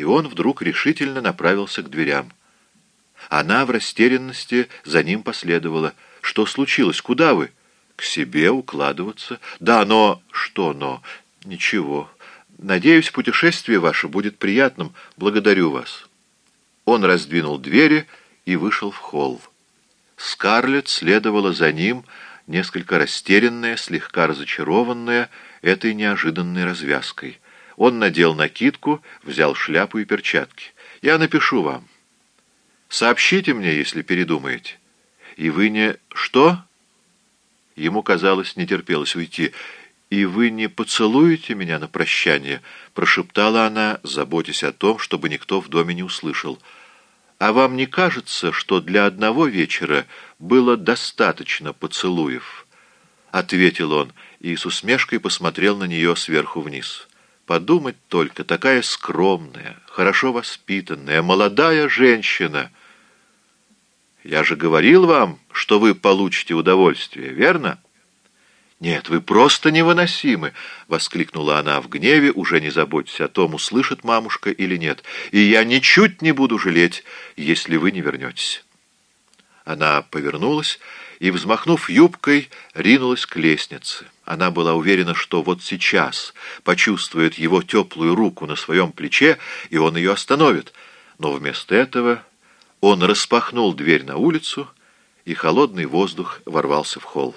и он вдруг решительно направился к дверям. Она в растерянности за ним последовала. «Что случилось? Куда вы?» «К себе укладываться». «Да, но...» «Что но?» «Ничего. Надеюсь, путешествие ваше будет приятным. Благодарю вас». Он раздвинул двери и вышел в холл. Скарлетт следовала за ним, несколько растерянная, слегка разочарованная этой неожиданной развязкой. Он надел накидку, взял шляпу и перчатки. «Я напишу вам. Сообщите мне, если передумаете. И вы не... Что?» Ему, казалось, не терпелось уйти. «И вы не поцелуете меня на прощание?» — прошептала она, заботясь о том, чтобы никто в доме не услышал. «А вам не кажется, что для одного вечера было достаточно поцелуев?» — ответил он и с усмешкой посмотрел на нее сверху вниз. «Подумать только, такая скромная, хорошо воспитанная, молодая женщина!» «Я же говорил вам, что вы получите удовольствие, верно?» «Нет, вы просто невыносимы!» — воскликнула она в гневе, уже не заботясь о том, услышит мамушка или нет. «И я ничуть не буду жалеть, если вы не вернетесь». Она повернулась и, взмахнув юбкой, ринулась к лестнице. Она была уверена, что вот сейчас почувствует его теплую руку на своем плече, и он ее остановит. Но вместо этого он распахнул дверь на улицу, и холодный воздух ворвался в холл.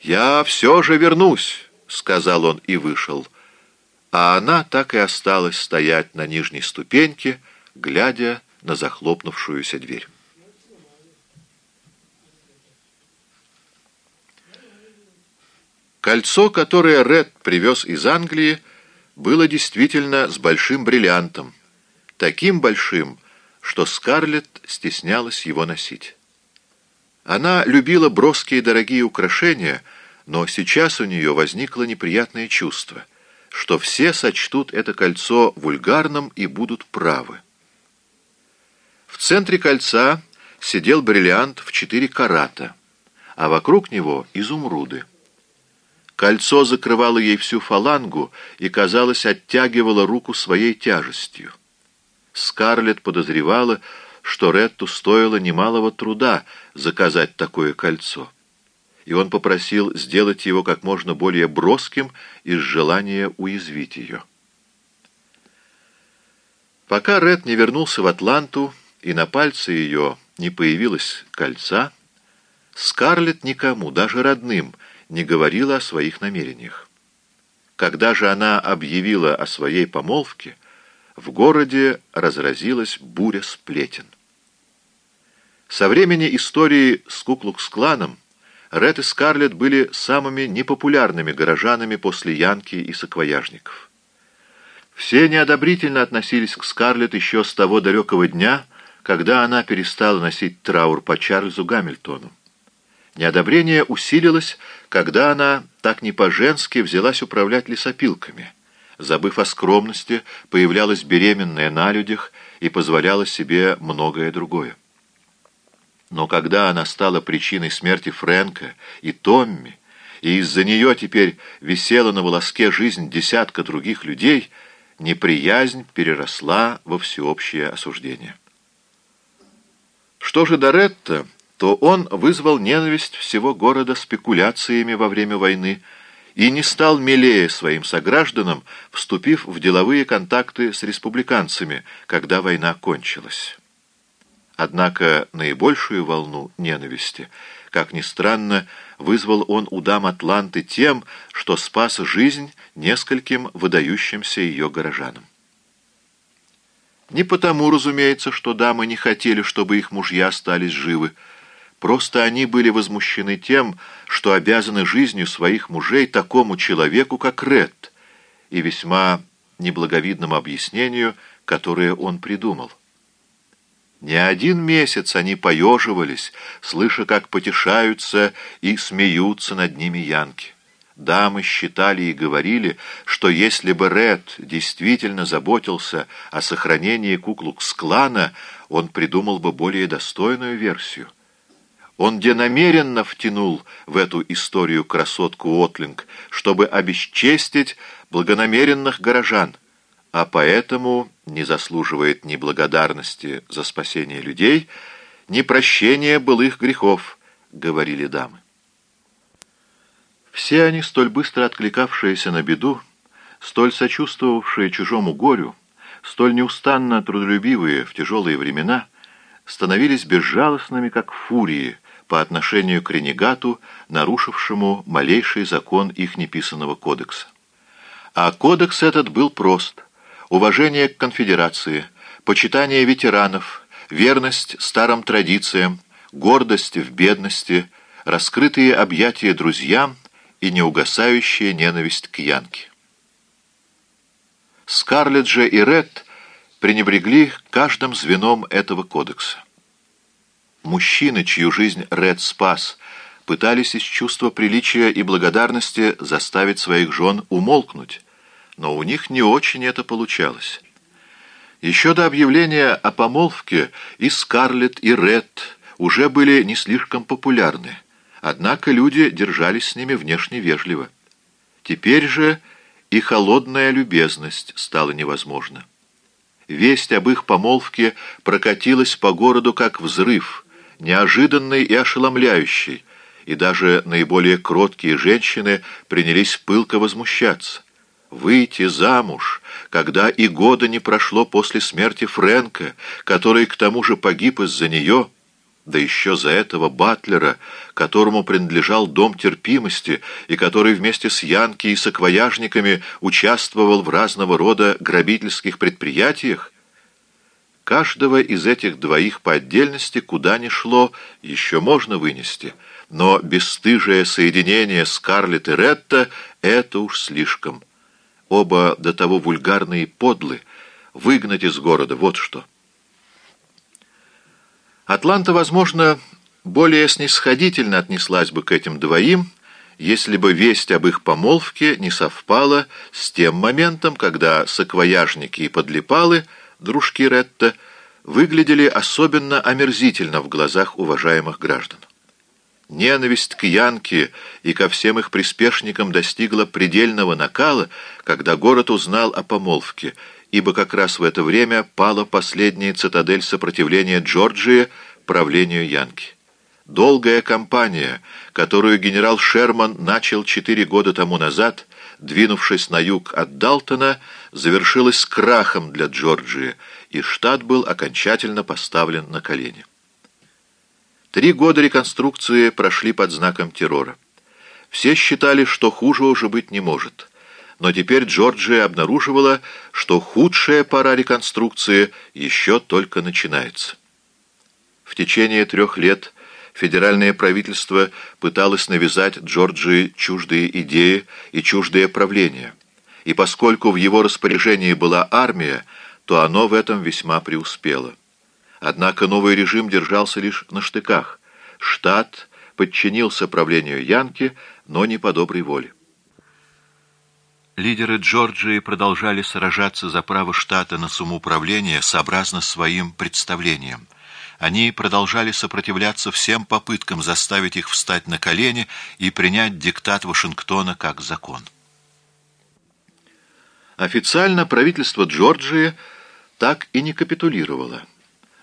«Я все же вернусь», — сказал он и вышел. А она так и осталась стоять на нижней ступеньке, глядя на захлопнувшуюся дверь. Кольцо, которое Ред привез из Англии, было действительно с большим бриллиантом, таким большим, что Скарлетт стеснялась его носить. Она любила броские дорогие украшения, но сейчас у нее возникло неприятное чувство, что все сочтут это кольцо вульгарным и будут правы. В центре кольца сидел бриллиант в четыре карата, а вокруг него изумруды. Кольцо закрывало ей всю фалангу и, казалось, оттягивало руку своей тяжестью. Скарлетт подозревала, что Ретту стоило немалого труда заказать такое кольцо. И он попросил сделать его как можно более броским из желания уязвить ее. Пока Ред не вернулся в Атланту и на пальце ее не появилось кольца, Скарлетт никому, даже родным, не говорила о своих намерениях. Когда же она объявила о своей помолвке, в городе разразилась буря сплетен. Со времени истории с Куклукс-кланом Ред и Скарлетт были самыми непопулярными горожанами после Янки и саквояжников. Все неодобрительно относились к Скарлетт еще с того далекого дня, когда она перестала носить траур по Чарльзу Гамильтону. Неодобрение усилилось, когда она так не по-женски взялась управлять лесопилками — забыв о скромности, появлялась беременная на людях и позволяла себе многое другое. Но когда она стала причиной смерти Фрэнка и Томми, и из-за нее теперь висела на волоске жизнь десятка других людей, неприязнь переросла во всеобщее осуждение. Что же до Ретта, то он вызвал ненависть всего города спекуляциями во время войны, и не стал милее своим согражданам, вступив в деловые контакты с республиканцами, когда война кончилась. Однако наибольшую волну ненависти, как ни странно, вызвал он у дам Атланты тем, что спас жизнь нескольким выдающимся ее горожанам. Не потому, разумеется, что дамы не хотели, чтобы их мужья остались живы, Просто они были возмущены тем, что обязаны жизнью своих мужей такому человеку, как Ред, и весьма неблаговидному объяснению, которое он придумал. Не один месяц они поеживались, слыша, как потешаются и смеются над ними янки. Дамы считали и говорили, что если бы Ред действительно заботился о сохранении Куклукс-клана, он придумал бы более достойную версию. Он денамеренно втянул в эту историю красотку Отлинг, чтобы обесчестить благонамеренных горожан, а поэтому не заслуживает ни благодарности за спасение людей, ни прощения былых грехов, говорили дамы. Все они, столь быстро откликавшиеся на беду, столь сочувствовавшие чужому горю, столь неустанно трудолюбивые в тяжелые времена, становились безжалостными, как фурии, по отношению к ренегату, нарушившему малейший закон их неписанного кодекса. А кодекс этот был прост. Уважение к конфедерации, почитание ветеранов, верность старым традициям, гордость в бедности, раскрытые объятия друзьям и неугасающая ненависть к Янке. Скарлетт же и Ред пренебрегли каждым звеном этого кодекса. Мужчины, чью жизнь Ред спас, пытались из чувства приличия и благодарности заставить своих жен умолкнуть, но у них не очень это получалось. Еще до объявления о помолвке и Скарлетт, и Ред уже были не слишком популярны, однако люди держались с ними внешне вежливо. Теперь же и холодная любезность стала невозможна. Весть об их помолвке прокатилась по городу как взрыв — неожиданный и ошеломляющий, и даже наиболее кроткие женщины принялись пылко возмущаться. Выйти замуж, когда и года не прошло после смерти Фрэнка, который к тому же погиб из-за нее, да еще за этого Батлера, которому принадлежал дом терпимости и который вместе с Янки и саквояжниками участвовал в разного рода грабительских предприятиях, Каждого из этих двоих по отдельности, куда ни шло, еще можно вынести, но бесстыжее соединение Скарлетт и Ретта — это уж слишком. Оба до того вульгарные и подлы. Выгнать из города — вот что. Атланта, возможно, более снисходительно отнеслась бы к этим двоим, если бы весть об их помолвке не совпала с тем моментом, когда саквояжники и подлипалы — дружки Ретта, выглядели особенно омерзительно в глазах уважаемых граждан. Ненависть к Янке и ко всем их приспешникам достигла предельного накала, когда город узнал о помолвке, ибо как раз в это время пала последняя цитадель сопротивления Джорджии правлению Янки. Долгая кампания, которую генерал Шерман начал четыре года тому назад, двинувшись на юг от Далтона, завершилась крахом для Джорджии, и штат был окончательно поставлен на колени. Три года реконструкции прошли под знаком террора. Все считали, что хуже уже быть не может. Но теперь Джорджия обнаруживала, что худшая пора реконструкции еще только начинается. В течение трех лет федеральное правительство пыталось навязать Джорджии чуждые идеи и чуждое правление. И поскольку в его распоряжении была армия, то оно в этом весьма преуспело. Однако новый режим держался лишь на штыках. Штат подчинился правлению Янки, но не по доброй воле. Лидеры Джорджии продолжали сражаться за право штата на самоуправление сообразно своим представлениям. Они продолжали сопротивляться всем попыткам заставить их встать на колени и принять диктат Вашингтона как закон. Официально правительство Джорджии так и не капитулировало.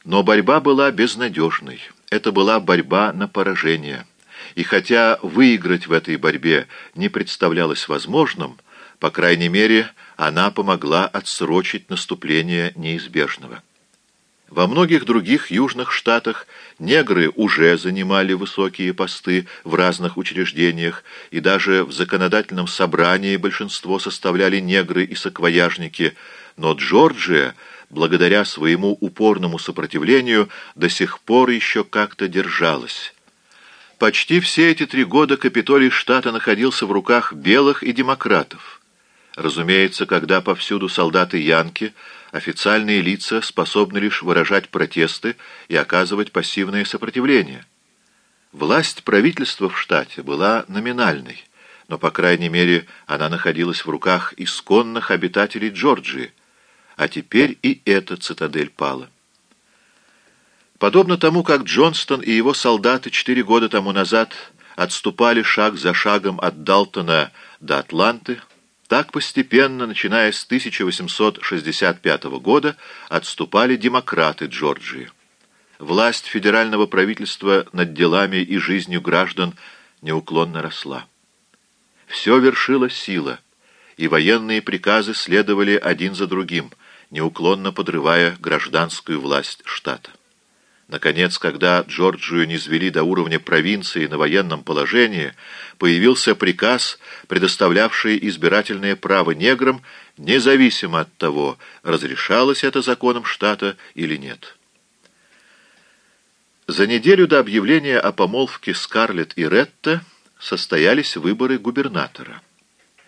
Но борьба была безнадежной. Это была борьба на поражение. И хотя выиграть в этой борьбе не представлялось возможным, по крайней мере, она помогла отсрочить наступление неизбежного. Во многих других южных штатах негры уже занимали высокие посты в разных учреждениях, и даже в законодательном собрании большинство составляли негры и саквояжники, но Джорджия, благодаря своему упорному сопротивлению, до сих пор еще как-то держалась. Почти все эти три года Капитолий штата находился в руках белых и демократов. Разумеется, когда повсюду солдаты Янки – официальные лица способны лишь выражать протесты и оказывать пассивное сопротивление. Власть правительства в штате была номинальной, но, по крайней мере, она находилась в руках исконных обитателей Джорджии, а теперь и эта цитадель пала. Подобно тому, как Джонстон и его солдаты четыре года тому назад отступали шаг за шагом от Далтона до Атланты, Так постепенно, начиная с 1865 года, отступали демократы Джорджии. Власть федерального правительства над делами и жизнью граждан неуклонно росла. Все вершила сила, и военные приказы следовали один за другим, неуклонно подрывая гражданскую власть штата. Наконец, когда Джорджию низвели до уровня провинции на военном положении, появился приказ, предоставлявший избирательное право неграм, независимо от того, разрешалось это законом штата или нет. За неделю до объявления о помолвке Скарлетт и Ретта состоялись выборы губернатора.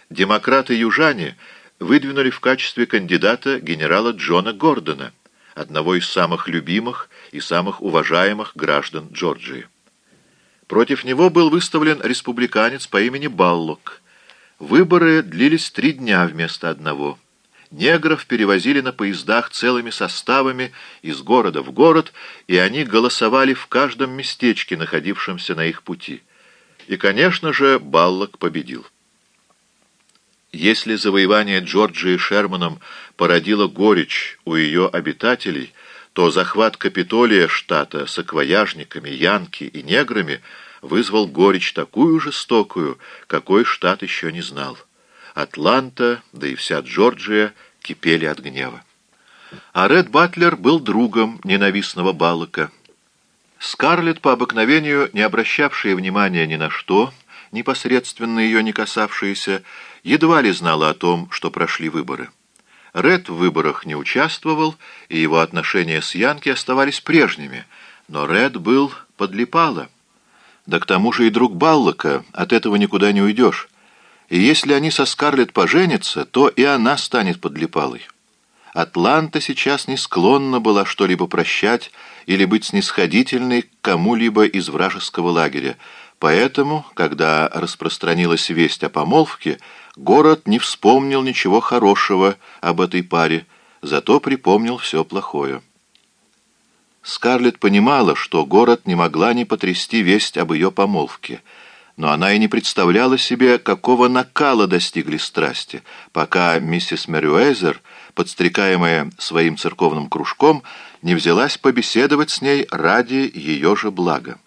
Демократы-южане выдвинули в качестве кандидата генерала Джона Гордона, одного из самых любимых и самых уважаемых граждан Джорджии. Против него был выставлен республиканец по имени Баллок. Выборы длились три дня вместо одного. Негров перевозили на поездах целыми составами из города в город, и они голосовали в каждом местечке, находившемся на их пути. И, конечно же, Баллок победил. Если завоевание Джорджии Шерманом породило горечь у ее обитателей, то захват Капитолия штата с акваяжниками, янки и неграми вызвал горечь такую жестокую, какой штат еще не знал. Атланта, да и вся Джорджия кипели от гнева. А Ред Батлер был другом ненавистного Баллока. Скарлетт, по обыкновению не обращавшая внимания ни на что, непосредственно ее не касавшаяся, едва ли знала о том, что прошли выборы. Ред в выборах не участвовал, и его отношения с Янки оставались прежними, но Ред был подлипало. Да к тому же и друг Баллока, от этого никуда не уйдешь. И если они со Скарлетт поженятся, то и она станет подлипалой. Атланта сейчас не склонна была что-либо прощать или быть снисходительной к кому-либо из вражеского лагеря, поэтому, когда распространилась весть о помолвке, Город не вспомнил ничего хорошего об этой паре, зато припомнил все плохое. Скарлетт понимала, что город не могла не потрясти весть об ее помолвке, но она и не представляла себе, какого накала достигли страсти, пока миссис Мэрюэзер, подстрекаемая своим церковным кружком, не взялась побеседовать с ней ради ее же блага.